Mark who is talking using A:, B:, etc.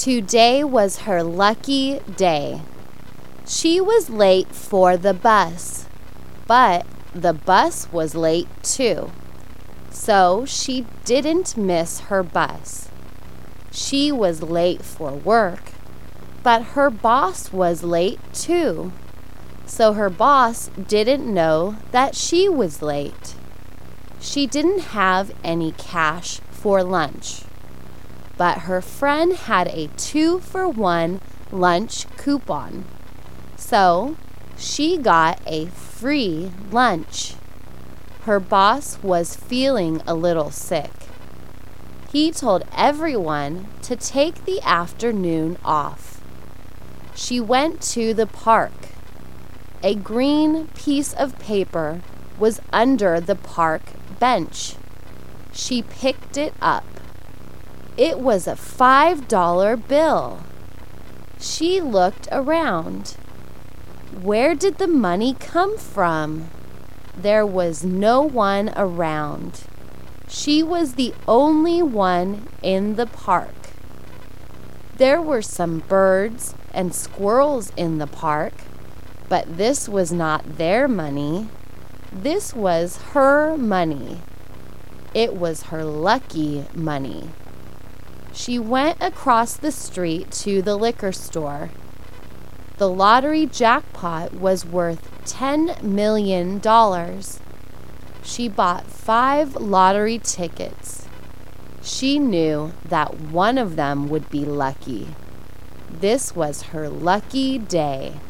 A: Today was her lucky day. She was late for the bus, but the bus was late too. So she didn't miss her bus. She was late for work, but her boss was late too. So her boss didn't know that she was late. She didn't have any cash for lunch but her friend had a two for one lunch coupon. So she got a free lunch. Her boss was feeling a little sick. He told everyone to take the afternoon off. She went to the park. A green piece of paper was under the park bench. She picked it up. It was a $5 bill. She looked around. Where did the money come from? There was no one around. She was the only one in the park. There were some birds and squirrels in the park, but this was not their money. This was her money. It was her lucky money. She went across the street to the liquor store. The lottery jackpot was worth $10 million. She bought five lottery tickets. She knew that one of them would be lucky. This was her lucky day.